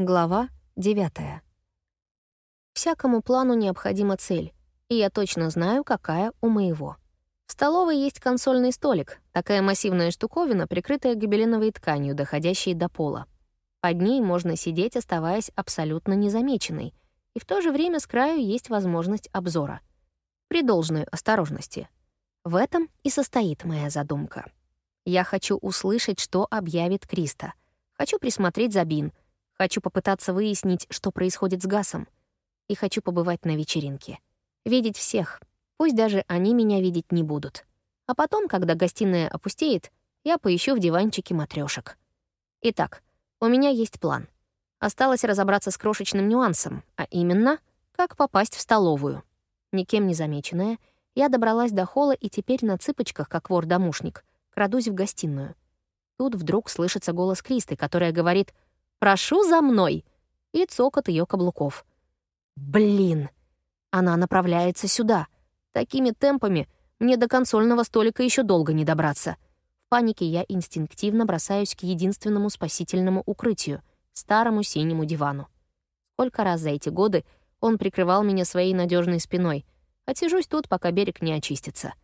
Глава 9. Всякому плану необходима цель, и я точно знаю, какая у моего. В столовой есть консольный столик, такая массивная штуковина, прикрытая гобеленовой тканью, доходящей до пола. Под ней можно сидеть, оставаясь абсолютно незамеченной, и в то же время с краю есть возможность обзора. При должной осторожности. В этом и состоит моя задумка. Я хочу услышать, что объявит Криста. Хочу присмотреть за Бин — Хочу попытаться выяснить, что происходит с Гасом. И хочу побывать на вечеринке. Видеть всех. Пусть даже они меня видеть не будут. А потом, когда гостиная опустеет, я поищу в диванчике матрешек. Итак, у меня есть план. Осталось разобраться с крошечным нюансом, а именно, как попасть в столовую. Никем не замеченная, я добралась до холла и теперь на цыпочках, как вор-домушник, крадусь в гостиную. Тут вдруг слышится голос Кристы, которая говорит — «Прошу за мной!» и цокот ее каблуков. «Блин!» Она направляется сюда. Такими темпами мне до консольного столика еще долго не добраться. В панике я инстинктивно бросаюсь к единственному спасительному укрытию — старому синему дивану. Сколько раз за эти годы он прикрывал меня своей надежной спиной, отсижусь тут, пока берег не очистится.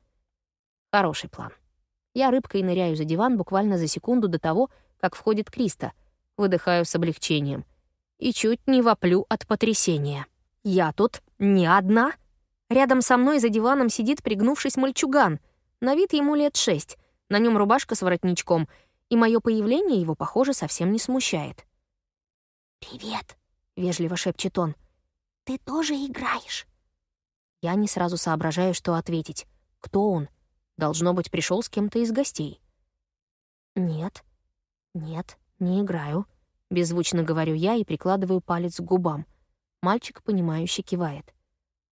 Хороший план. Я рыбкой ныряю за диван буквально за секунду до того, как входит Криста — выдыхаю с облегчением. И чуть не воплю от потрясения. Я тут не одна. Рядом со мной за диваном сидит пригнувшись мальчуган. На вид ему лет шесть. На нем рубашка с воротничком. И мое появление его, похоже, совсем не смущает. «Привет», — вежливо шепчет он. «Ты тоже играешь?» Я не сразу соображаю, что ответить. Кто он? Должно быть, пришел с кем-то из гостей. «Нет, нет, «Не играю», — беззвучно говорю я и прикладываю палец к губам. Мальчик, понимающе кивает.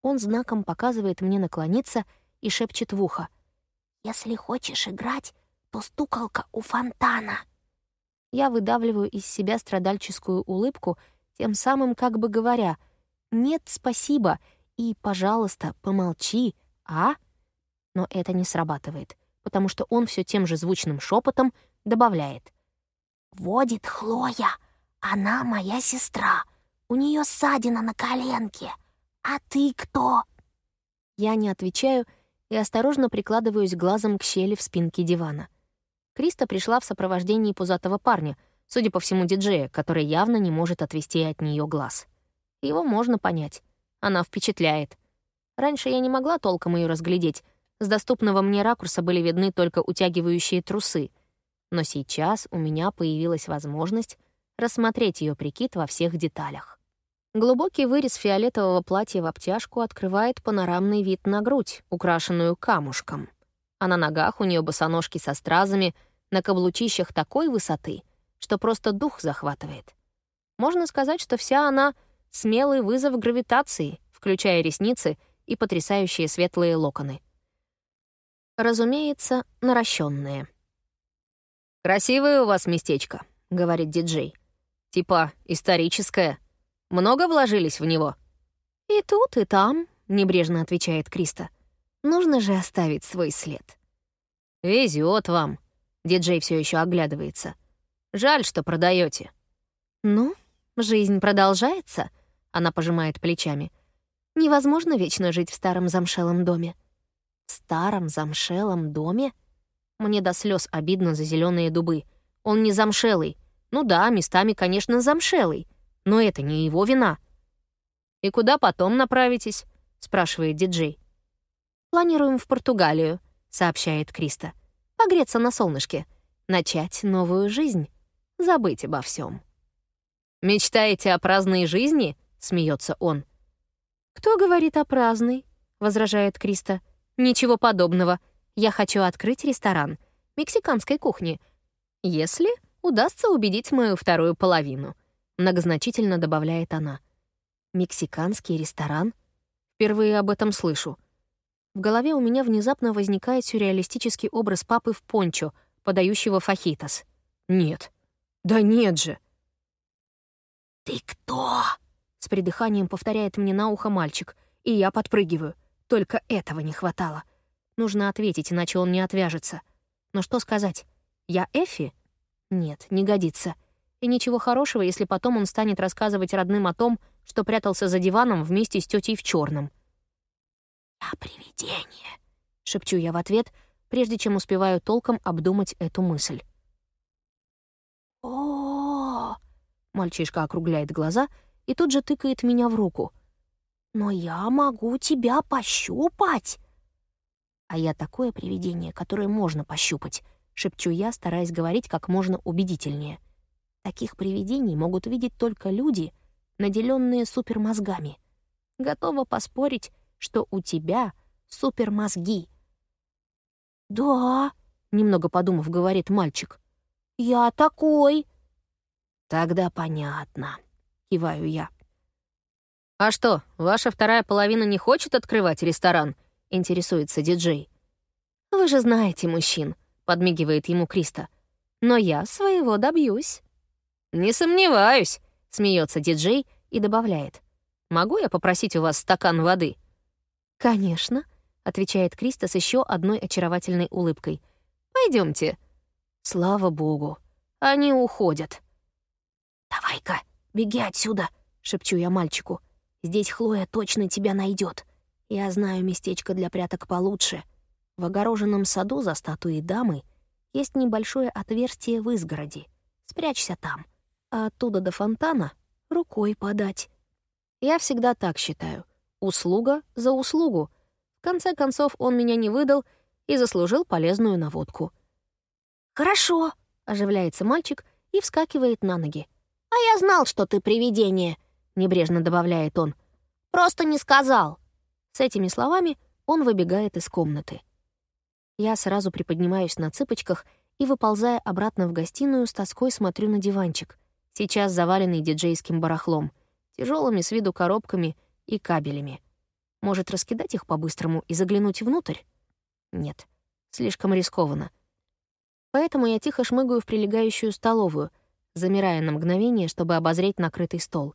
Он знаком показывает мне наклониться и шепчет в ухо. «Если хочешь играть, то стукалка у фонтана». Я выдавливаю из себя страдальческую улыбку, тем самым как бы говоря «нет, спасибо» и «пожалуйста, помолчи, а?» Но это не срабатывает, потому что он все тем же звучным шепотом добавляет — «Водит Хлоя. Она моя сестра. У нее ссадина на коленке. А ты кто?» Я не отвечаю и осторожно прикладываюсь глазом к щели в спинке дивана. Криста пришла в сопровождении пузатого парня, судя по всему, диджея, который явно не может отвести от нее глаз. Его можно понять. Она впечатляет. Раньше я не могла толком ее разглядеть. С доступного мне ракурса были видны только утягивающие трусы — но сейчас у меня появилась возможность рассмотреть ее прикид во всех деталях. Глубокий вырез фиолетового платья в обтяжку открывает панорамный вид на грудь, украшенную камушком. А на ногах у нее босоножки со стразами, на каблучищах такой высоты, что просто дух захватывает. Можно сказать, что вся она — смелый вызов гравитации, включая ресницы и потрясающие светлые локоны. Разумеется, наращенные. «Красивое у вас местечко», — говорит диджей. «Типа историческое. Много вложились в него?» «И тут, и там», — небрежно отвечает Криста. «Нужно же оставить свой след». Везет вам», — диджей все еще оглядывается. «Жаль, что продаете. «Ну, жизнь продолжается», — она пожимает плечами. «Невозможно вечно жить в старом замшелом доме». «В старом замшелом доме?» Мне до слез обидно за зеленые дубы. Он не замшелый. Ну да, местами, конечно, замшелый. Но это не его вина. «И куда потом направитесь?» — спрашивает диджей. «Планируем в Португалию», — сообщает Криста. «Погреться на солнышке. Начать новую жизнь. Забыть обо всем. «Мечтаете о праздной жизни?» — смеется он. «Кто говорит о праздной?» — возражает Криста. «Ничего подобного. Я хочу открыть ресторан мексиканской кухни, если удастся убедить мою вторую половину», — многозначительно добавляет она. «Мексиканский ресторан? Впервые об этом слышу. В голове у меня внезапно возникает сюрреалистический образ папы в пончо, подающего фахитос. Нет. Да нет же. «Ты кто?» — с придыханием повторяет мне на ухо мальчик, и я подпрыгиваю. Только этого не хватало. Нужно ответить, иначе он не отвяжется. Но что сказать? Я Эфи? Нет, не годится. И ничего хорошего, если потом он станет рассказывать родным о том, что прятался за диваном вместе с тетей в черном. «Я привидение», — шепчу я в ответ, прежде чем успеваю толком обдумать эту мысль. о Мальчишка округляет глаза и тут же тыкает меня в руку. «Но я могу тебя пощупать!» «А я такое привидение, которое можно пощупать», — шепчу я, стараясь говорить как можно убедительнее. «Таких привидений могут видеть только люди, наделенные супермозгами. Готова поспорить, что у тебя супермозги». «Да», — немного подумав, говорит мальчик. «Я такой». «Тогда понятно», — киваю я. «А что, ваша вторая половина не хочет открывать ресторан?» — интересуется диджей. «Вы же знаете мужчин», — подмигивает ему Криста. «Но я своего добьюсь». «Не сомневаюсь», — смеется диджей и добавляет. «Могу я попросить у вас стакан воды?» «Конечно», — отвечает Криста с еще одной очаровательной улыбкой. Пойдемте. Слава богу. Они уходят. «Давай-ка, беги отсюда», — шепчу я мальчику. «Здесь Хлоя точно тебя найдет. Я знаю местечко для пряток получше. В огороженном саду за статуей дамы есть небольшое отверстие в изгороди. Спрячься там. А оттуда до фонтана рукой подать». Я всегда так считаю. Услуга за услугу. В конце концов, он меня не выдал и заслужил полезную наводку. «Хорошо», — оживляется мальчик и вскакивает на ноги. «А я знал, что ты привидение», — небрежно добавляет он. «Просто не сказал». С этими словами он выбегает из комнаты. Я сразу приподнимаюсь на цыпочках и, выползая обратно в гостиную, с тоской смотрю на диванчик, сейчас заваленный диджейским барахлом, тяжелыми с виду коробками и кабелями. Может, раскидать их по-быстрому и заглянуть внутрь? Нет, слишком рискованно. Поэтому я тихо шмыгаю в прилегающую столовую, замирая на мгновение, чтобы обозреть накрытый стол.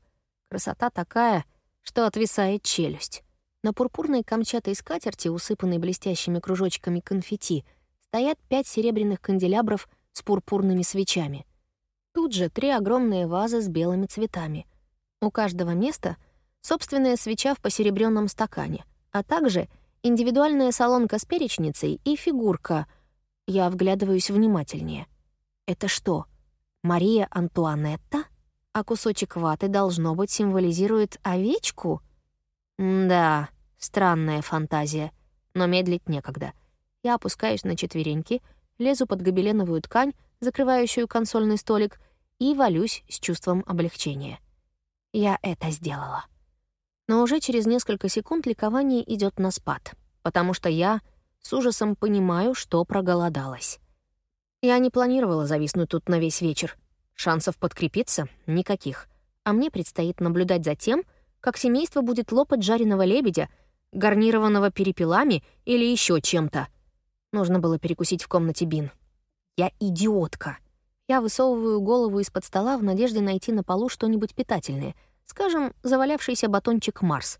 Красота такая, что отвисает челюсть. На пурпурной камчатой скатерти, усыпанной блестящими кружочками конфетти, стоят пять серебряных канделябров с пурпурными свечами. Тут же три огромные вазы с белыми цветами. У каждого места собственная свеча в посеребренном стакане, а также индивидуальная солонка с перечницей и фигурка. Я вглядываюсь внимательнее. Это что, Мария Антуанетта? А кусочек ваты, должно быть, символизирует овечку? Да, странная фантазия, но медлить некогда. Я опускаюсь на четвереньки, лезу под гобеленовую ткань, закрывающую консольный столик, и валюсь с чувством облегчения. Я это сделала. Но уже через несколько секунд ликование идет на спад, потому что я с ужасом понимаю, что проголодалась. Я не планировала зависнуть тут на весь вечер. Шансов подкрепиться — никаких. А мне предстоит наблюдать за тем, как семейство будет лопать жареного лебедя, гарнированного перепелами или еще чем-то. Нужно было перекусить в комнате Бин. Я идиотка. Я высовываю голову из-под стола в надежде найти на полу что-нибудь питательное — Скажем, завалявшийся батончик Марс.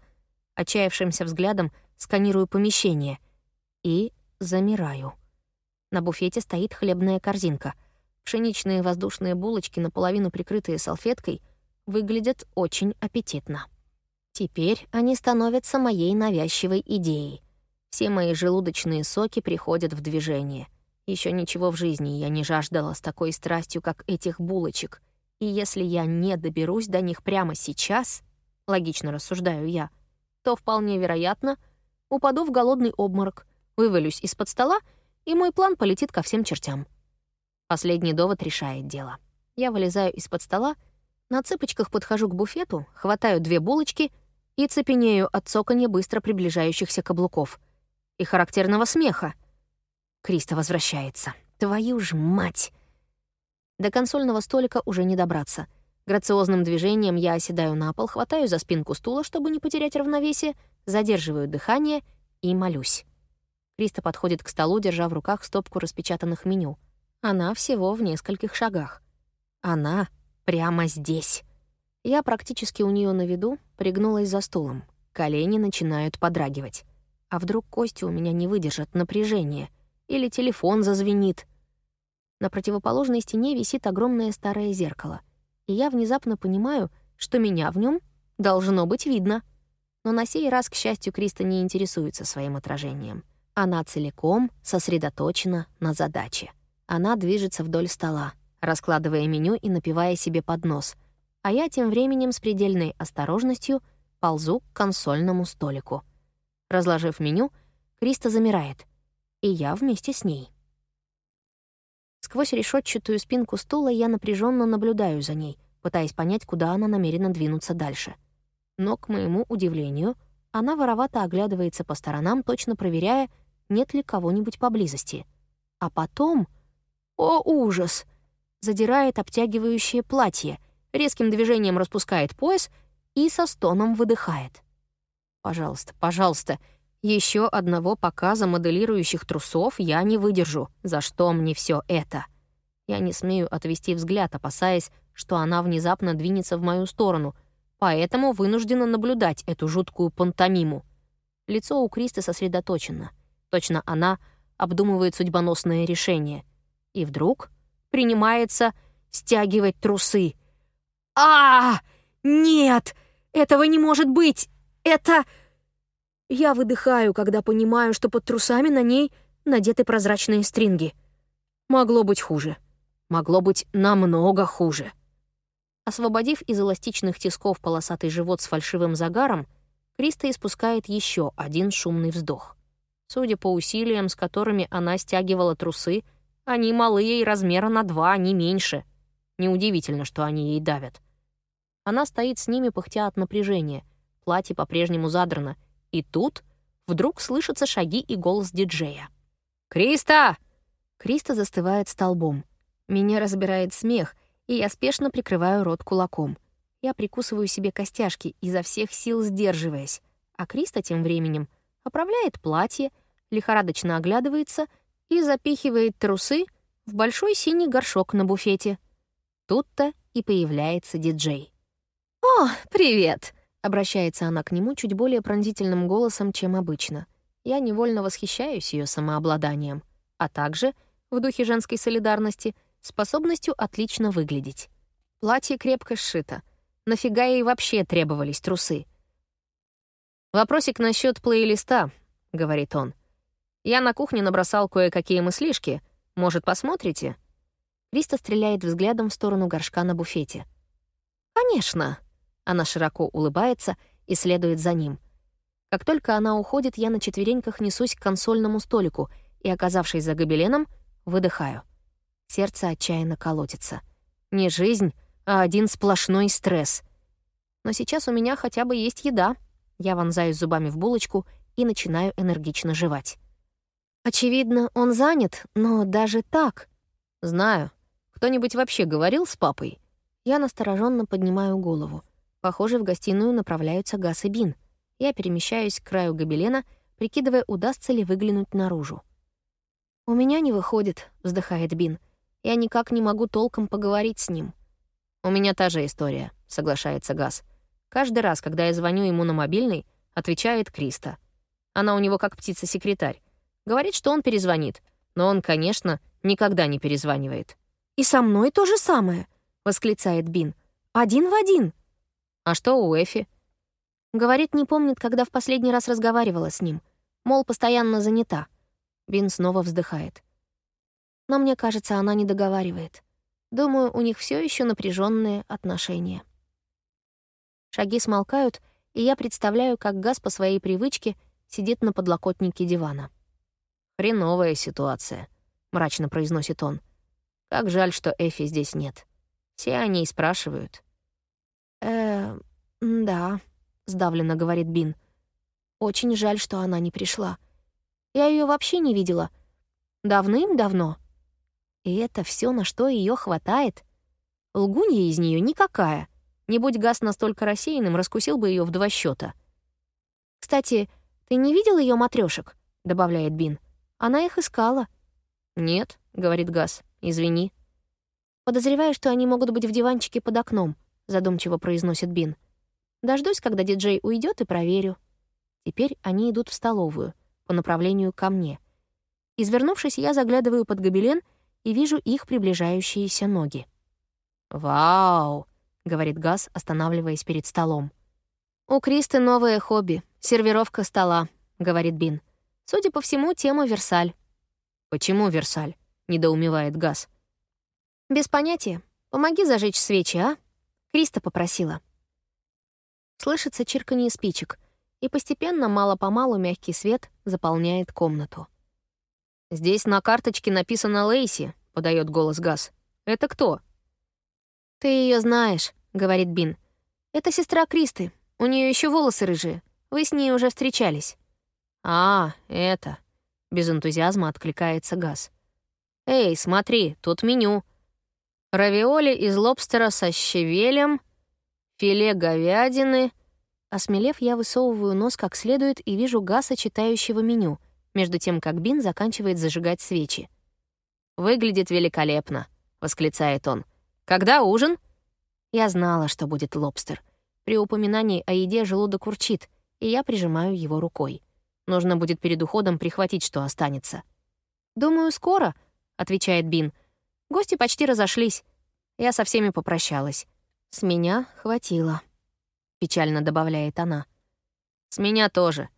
Отчаявшимся взглядом сканирую помещение. И замираю. На буфете стоит хлебная корзинка. Пшеничные воздушные булочки, наполовину прикрытые салфеткой, выглядят очень аппетитно. Теперь они становятся моей навязчивой идеей. Все мои желудочные соки приходят в движение. Еще ничего в жизни я не жаждала с такой страстью, как этих булочек. И если я не доберусь до них прямо сейчас, логично рассуждаю я, то вполне вероятно упаду в голодный обморок, вывалюсь из-под стола, и мой план полетит ко всем чертям. Последний довод решает дело. Я вылезаю из-под стола, на цыпочках подхожу к буфету, хватаю две булочки и цепенею от цоканья быстро приближающихся каблуков. И характерного смеха. Криста возвращается. Твою ж мать! До консольного столика уже не добраться. Грациозным движением я оседаю на пол, хватаю за спинку стула, чтобы не потерять равновесие, задерживаю дыхание и молюсь. Криста подходит к столу, держа в руках стопку распечатанных меню. Она всего в нескольких шагах. Она прямо здесь. Я практически у нее на виду пригнулась за стулом. Колени начинают подрагивать. А вдруг кости у меня не выдержат напряжения? Или телефон зазвенит — на противоположной стене висит огромное старое зеркало. и я внезапно понимаю, что меня в нем должно быть видно. Но на сей раз, к счастью, Криста не интересуется своим отражением. Она целиком сосредоточена на задаче. Она движется вдоль стола, раскладывая меню и напивая себе под нос, а я тем временем с предельной осторожностью ползу к консольному столику. Разложив меню, Криста замирает, и я вместе с ней. Сквозь решетчатую спинку стула я напряженно наблюдаю за ней, пытаясь понять, куда она намерена двинуться дальше. Но, к моему удивлению, она воровато оглядывается по сторонам, точно проверяя, нет ли кого-нибудь поблизости. А потом... О, ужас! Задирает обтягивающее платье, резким движением распускает пояс и со стоном выдыхает. «Пожалуйста, пожалуйста, еще одного показа моделирующих трусов я не выдержу. За что мне все это? Я не смею отвести взгляд, опасаясь, что она внезапно двинется в мою сторону, поэтому вынуждена наблюдать эту жуткую пантомиму. Лицо у Кристы сосредоточено. Точно она обдумывает судьбоносное решение. И вдруг принимается стягивать трусы. А, Нет! Этого не может быть! Это... Я выдыхаю, когда понимаю, что под трусами на ней надеты прозрачные стринги. Могло быть хуже. Могло быть намного хуже. Освободив из эластичных тисков полосатый живот с фальшивым загаром, Криста испускает еще один шумный вздох. Судя по усилиям, с которыми она стягивала трусы, они малые и размера на два, а не меньше. Неудивительно, что они ей давят. Она стоит с ними, пыхтя от напряжения. Платье по-прежнему задрано — и тут вдруг слышатся шаги и голос диджея. «Криста!» Криста застывает столбом. Меня разбирает смех, и я спешно прикрываю рот кулаком. Я прикусываю себе костяшки, изо всех сил сдерживаясь. А Криста тем временем оправляет платье, лихорадочно оглядывается и запихивает трусы в большой синий горшок на буфете. Тут-то и появляется диджей. «О, привет!» Обращается она к нему чуть более пронзительным голосом, чем обычно. Я невольно восхищаюсь ее самообладанием, а также, в духе женской солидарности, способностью отлично выглядеть. Платье крепко сшито. Нафига ей вообще требовались трусы? «Вопросик насчет плейлиста», — говорит он. «Я на кухне набросал кое-какие мыслишки. Может, посмотрите?» Криста стреляет взглядом в сторону горшка на буфете. «Конечно», она широко улыбается и следует за ним. Как только она уходит, я на четвереньках несусь к консольному столику и, оказавшись за гобеленом, выдыхаю. Сердце отчаянно колотится. Не жизнь, а один сплошной стресс. Но сейчас у меня хотя бы есть еда. Я вонзаюсь зубами в булочку и начинаю энергично жевать. Очевидно, он занят, но даже так... Знаю. Кто-нибудь вообще говорил с папой? Я настороженно поднимаю голову. Похоже, в гостиную направляются Гас и Бин. Я перемещаюсь к краю гобелена, прикидывая, удастся ли выглянуть наружу. «У меня не выходит», — вздыхает Бин. «Я никак не могу толком поговорить с ним». «У меня та же история», — соглашается Гас. «Каждый раз, когда я звоню ему на мобильный, отвечает Криста. Она у него как птица-секретарь. Говорит, что он перезвонит, но он, конечно, никогда не перезванивает». «И со мной то же самое», — восклицает Бин. «Один в один». А что у Эфи? Говорит, не помнит, когда в последний раз разговаривала с ним. Мол, постоянно занята. Бин снова вздыхает. Но мне кажется, она не договаривает. Думаю, у них все еще напряженные отношения. Шаги смолкают, и я представляю, как Газ по своей привычке сидит на подлокотнике дивана. «Хреновая ситуация», — мрачно произносит он. «Как жаль, что Эфи здесь нет. Все они и спрашивают». «Э, да», — сдавленно говорит Бин. «Очень жаль, что она не пришла. Я ее вообще не видела. Давным-давно. И это все, на что ее хватает. Лгунья из нее никакая. Не будь Газ настолько рассеянным, раскусил бы ее в два счета. «Кстати, ты не видел ее матрешек? добавляет Бин. «Она их искала». «Нет», — говорит Газ, — «извини». Подозреваю, что они могут быть в диванчике под окном задумчиво произносит Бин. Дождусь, когда диджей уйдет, и проверю. Теперь они идут в столовую, по направлению ко мне. Извернувшись, я заглядываю под гобелен и вижу их приближающиеся ноги. «Вау!» говорит Газ, останавливаясь перед столом. «У Кристы новое хобби — сервировка стола», — говорит Бин. «Судя по всему, тема Версаль». «Почему Версаль?» — недоумевает Газ. «Без понятия. Помоги зажечь свечи, а?» Криста попросила. Слышится чирканье спичек, и постепенно, мало-помалу, мягкий свет заполняет комнату. «Здесь на карточке написано Лейси», — подает голос Газ. «Это кто?» «Ты ее знаешь», — говорит Бин. «Это сестра Кристы. У нее еще волосы рыжие. Вы с ней уже встречались». «А, это...» — без энтузиазма откликается Газ. «Эй, смотри, тут меню. Равиоли из лобстера со щавелем, филе говядины...» Осмелев, я высовываю нос как следует и вижу Гаса, читающего меню, между тем, как Бин заканчивает зажигать свечи. «Выглядит великолепно», — восклицает он. «Когда ужин?» Я знала, что будет лобстер. При упоминании о еде желудок урчит, и я прижимаю его рукой. Нужно будет перед уходом прихватить, что останется. «Думаю, скоро», — отвечает Бин. «Гости почти разошлись. Я со всеми попрощалась. С меня хватило», — печально добавляет она. «С меня тоже».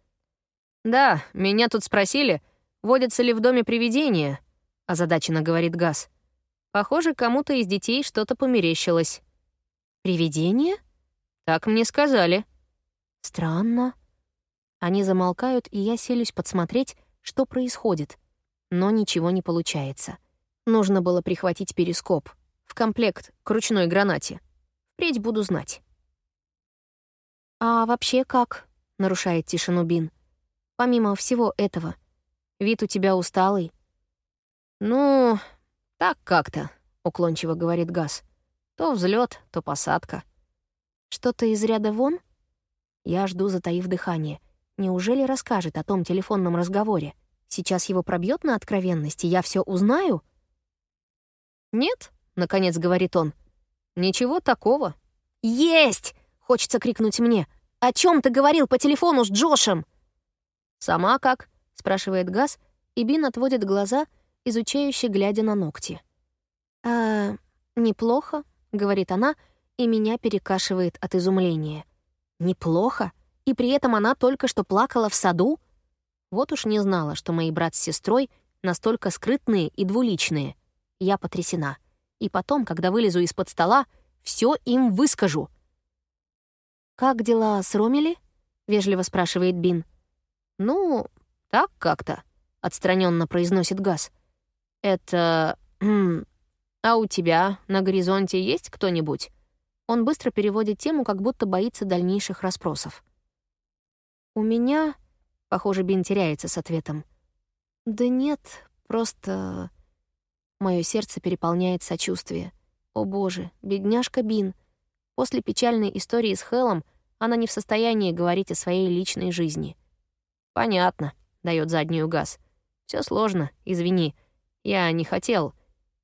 «Да, меня тут спросили, водятся ли в доме привидения», — озадаченно говорит Газ. Похоже, кому-то из детей что-то померещилось. «Привидение?» «Так мне сказали». «Странно». Они замолкают, и я селюсь подсмотреть, что происходит. Но ничего не получается. Нужно было прихватить перископ. В комплект к ручной гранате. Впредь буду знать. «А вообще как?» — нарушает тишину Бин. «Помимо всего этого, вид у тебя усталый». «Ну, «Так как-то», — уклончиво говорит Газ. «То взлет, то посадка». «Что-то из ряда вон?» Я жду, затаив дыхание. Неужели расскажет о том телефонном разговоре? Сейчас его пробьет на откровенности, я все узнаю? «Нет», — наконец говорит он. «Ничего такого». «Есть!» — хочется крикнуть мне. «О чем ты говорил по телефону с Джошем?» «Сама как?» — спрашивает Газ, и Бин отводит глаза — изучающе глядя на ногти. «А, неплохо», — говорит она, и меня перекашивает от изумления. «Неплохо? И при этом она только что плакала в саду?» Вот уж не знала, что мои брат с сестрой настолько скрытные и двуличные. Я потрясена. И потом, когда вылезу из-под стола, все им выскажу. «Как дела с Ромели?» — вежливо спрашивает Бин. «Ну, так как-то», — отстраненно произносит Газ. «Это... а у тебя на горизонте есть кто-нибудь?» Он быстро переводит тему, как будто боится дальнейших расспросов. «У меня...» — похоже, Бин теряется с ответом. «Да нет, просто...» Моё сердце переполняет сочувствие. «О боже, бедняжка Бин!» После печальной истории с Хелом она не в состоянии говорить о своей личной жизни. «Понятно», — даёт заднюю газ. Все сложно, извини. Я не хотел.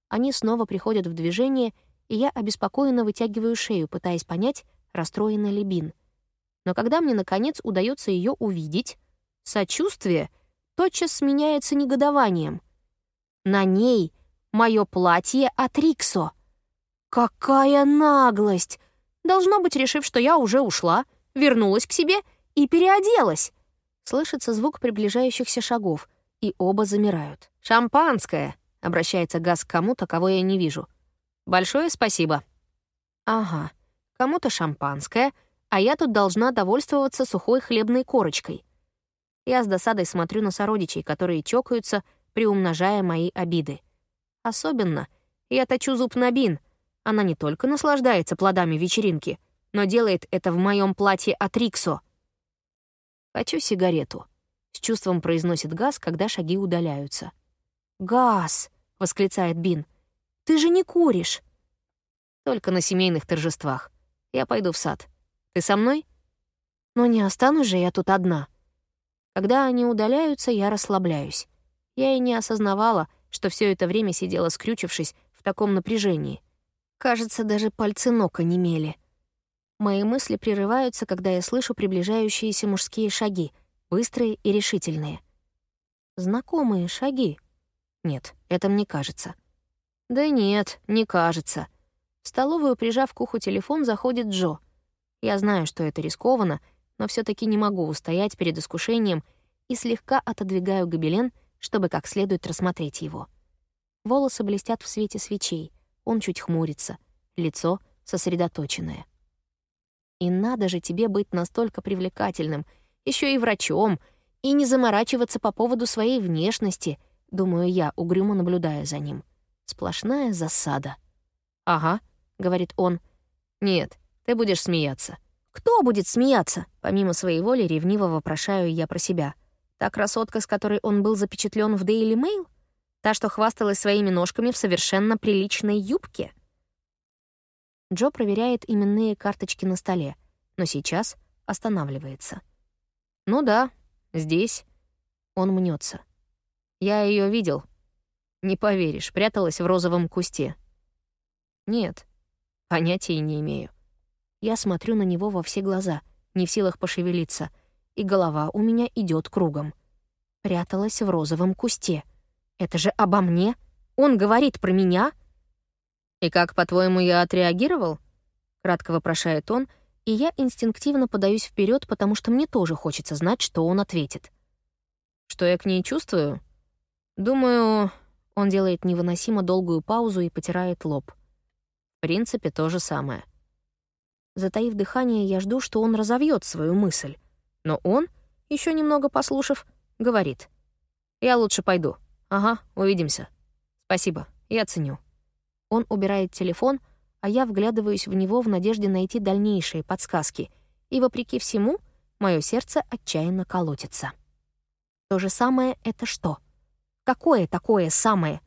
Они снова приходят в движение, и я обеспокоенно вытягиваю шею, пытаясь понять, расстроена ли Бин. Но когда мне, наконец, удается ее увидеть, сочувствие тотчас сменяется негодованием. На ней мое платье от Риксо. Какая наглость! Должно быть, решив, что я уже ушла, вернулась к себе и переоделась. Слышится звук приближающихся шагов, и оба замирают. «Шампанское!» — обращается Газ к кому-то, кого я не вижу. «Большое спасибо». «Ага, кому-то шампанское, а я тут должна довольствоваться сухой хлебной корочкой». Я с досадой смотрю на сородичей, которые чокаются, приумножая мои обиды. Особенно я точу зуб на Бин. Она не только наслаждается плодами вечеринки, но делает это в моем платье от Риксо. «Хочу сигарету», — с чувством произносит Газ, когда шаги удаляются. «Газ!» — восклицает Бин. «Ты же не куришь!» «Только на семейных торжествах. Я пойду в сад. Ты со мной?» «Но не останусь же я тут одна». Когда они удаляются, я расслабляюсь. Я и не осознавала, что все это время сидела скрючившись в таком напряжении. Кажется, даже пальцы ног онемели. Мои мысли прерываются, когда я слышу приближающиеся мужские шаги, быстрые и решительные. Знакомые шаги. Нет, это мне кажется. Да нет, не кажется. В столовую, прижав к уху телефон, заходит Джо. Я знаю, что это рискованно, но все таки не могу устоять перед искушением и слегка отодвигаю гобелен, чтобы как следует рассмотреть его. Волосы блестят в свете свечей, он чуть хмурится, лицо сосредоточенное. И надо же тебе быть настолько привлекательным, еще и врачом, и не заморачиваться по поводу своей внешности, думаю я, угрюмо наблюдая за ним. Сплошная засада. «Ага», — говорит он. «Нет, ты будешь смеяться». «Кто будет смеяться?» Помимо своей воли ревниво вопрошаю я про себя. Та красотка, с которой он был запечатлен в Daily Mail? Та, что хвасталась своими ножками в совершенно приличной юбке? Джо проверяет именные карточки на столе, но сейчас останавливается. «Ну да, здесь». Он мнется. «Я ее видел. Не поверишь, пряталась в розовом кусте». «Нет, понятия не имею». Я смотрю на него во все глаза, не в силах пошевелиться, и голова у меня идет кругом. Пряталась в розовом кусте. Это же обо мне? Он говорит про меня?» «И как, по-твоему, я отреагировал?» — кратко вопрошает он, и я инстинктивно подаюсь вперед, потому что мне тоже хочется знать, что он ответит. «Что я к ней чувствую?» «Думаю...» — он делает невыносимо долгую паузу и потирает лоб. «В принципе, то же самое». Затаив дыхание, я жду, что он разовьет свою мысль. Но он, еще немного послушав, говорит. «Я лучше пойду. Ага, увидимся. Спасибо, я ценю». Он убирает телефон, а я вглядываюсь в него в надежде найти дальнейшие подсказки. И, вопреки всему, мое сердце отчаянно колотится. То же самое — это что? Какое такое самое?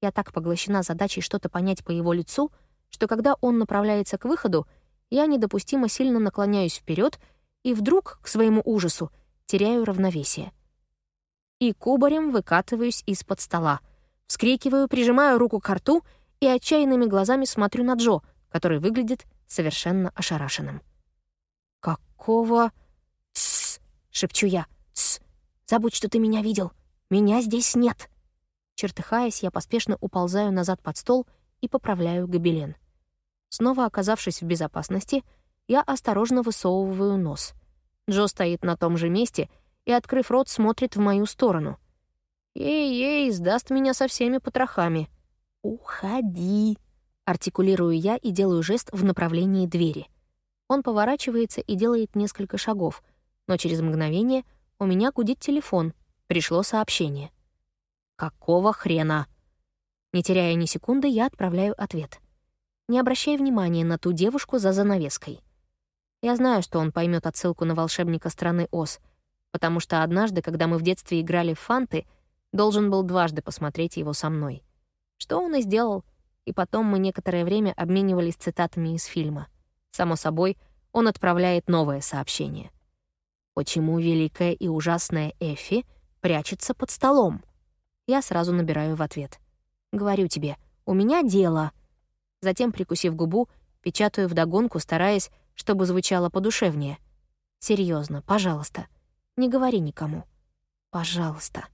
Я так поглощена задачей что-то понять по его лицу, что когда он направляется к выходу, я недопустимо сильно наклоняюсь вперед и вдруг, к своему ужасу, теряю равновесие. И кубарем выкатываюсь из-под стола. Вскрикиваю, прижимаю руку к рту — и отчаянными глазами смотрю на Джо, который выглядит совершенно ошарашенным. «Какого...» «Тссс!» — шепчу я. «Тссс! Забудь, что ты меня видел. Меня здесь нет!» Чертыхаясь, я поспешно уползаю назад под стол и поправляю гобелен. Снова оказавшись в безопасности, я осторожно высовываю нос. Джо стоит на том же месте и, открыв рот, смотрит в мою сторону. «Ей-ей, сдаст меня со всеми потрохами!» «Уходи!» — артикулирую я и делаю жест в направлении двери. Он поворачивается и делает несколько шагов, но через мгновение у меня гудит телефон. Пришло сообщение. «Какого хрена?» Не теряя ни секунды, я отправляю ответ. Не обращай внимания на ту девушку за занавеской. Я знаю, что он поймет отсылку на волшебника страны Оз, потому что однажды, когда мы в детстве играли в фанты, должен был дважды посмотреть его со мной. Что он и сделал, и потом мы некоторое время обменивались цитатами из фильма. Само собой, он отправляет новое сообщение. «Почему великая и ужасная Эфи прячется под столом?» Я сразу набираю в ответ. «Говорю тебе, у меня дело». Затем, прикусив губу, печатаю вдогонку, стараясь, чтобы звучало подушевнее. Серьезно, пожалуйста, не говори никому. Пожалуйста».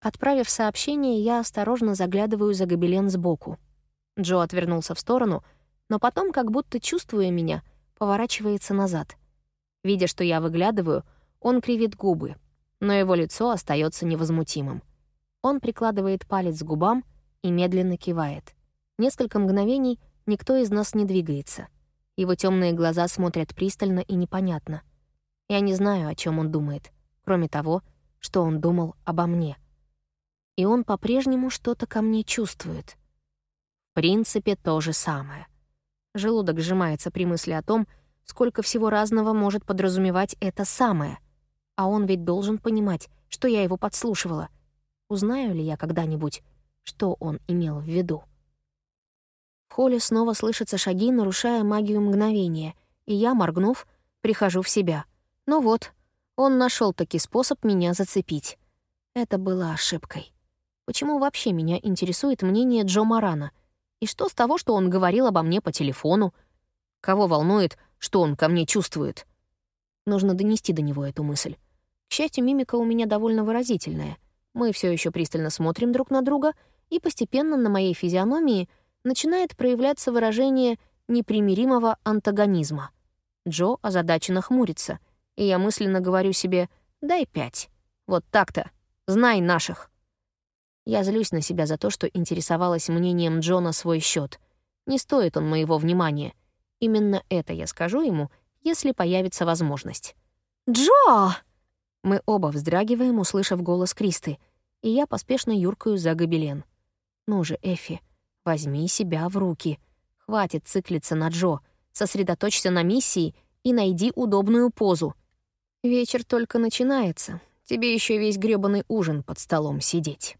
Отправив сообщение, я осторожно заглядываю за гобелен сбоку. Джо отвернулся в сторону, но потом, как будто чувствуя меня, поворачивается назад. Видя, что я выглядываю, он кривит губы, но его лицо остается невозмутимым. Он прикладывает палец к губам и медленно кивает. Несколько мгновений никто из нас не двигается. Его темные глаза смотрят пристально и непонятно. Я не знаю, о чем он думает, кроме того, что он думал обо мне — и он по-прежнему что-то ко мне чувствует. В принципе, то же самое. Желудок сжимается при мысли о том, сколько всего разного может подразумевать это самое. А он ведь должен понимать, что я его подслушивала. Узнаю ли я когда-нибудь, что он имел в виду? В холле снова слышатся шаги, нарушая магию мгновения, и я, моргнув, прихожу в себя. Ну вот, он нашел таки способ меня зацепить. Это было ошибкой. Почему вообще меня интересует мнение Джо Марана? И что с того, что он говорил обо мне по телефону? Кого волнует, что он ко мне чувствует? Нужно донести до него эту мысль. К счастью, мимика у меня довольно выразительная. Мы все еще пристально смотрим друг на друга, и постепенно на моей физиономии начинает проявляться выражение непримиримого антагонизма. Джо озадаченно хмурится, и я мысленно говорю себе «дай пять». Вот так-то. Знай наших. Я злюсь на себя за то, что интересовалась мнением Джона свой счет. Не стоит он моего внимания. Именно это я скажу ему, если появится возможность. «Джо!» Мы оба вздрагиваем, услышав голос Кристы, и я поспешно юркаю за гобелен. «Ну же, Эфи, возьми себя в руки. Хватит циклиться на Джо. Сосредоточься на миссии и найди удобную позу. Вечер только начинается. Тебе еще весь грёбаный ужин под столом сидеть».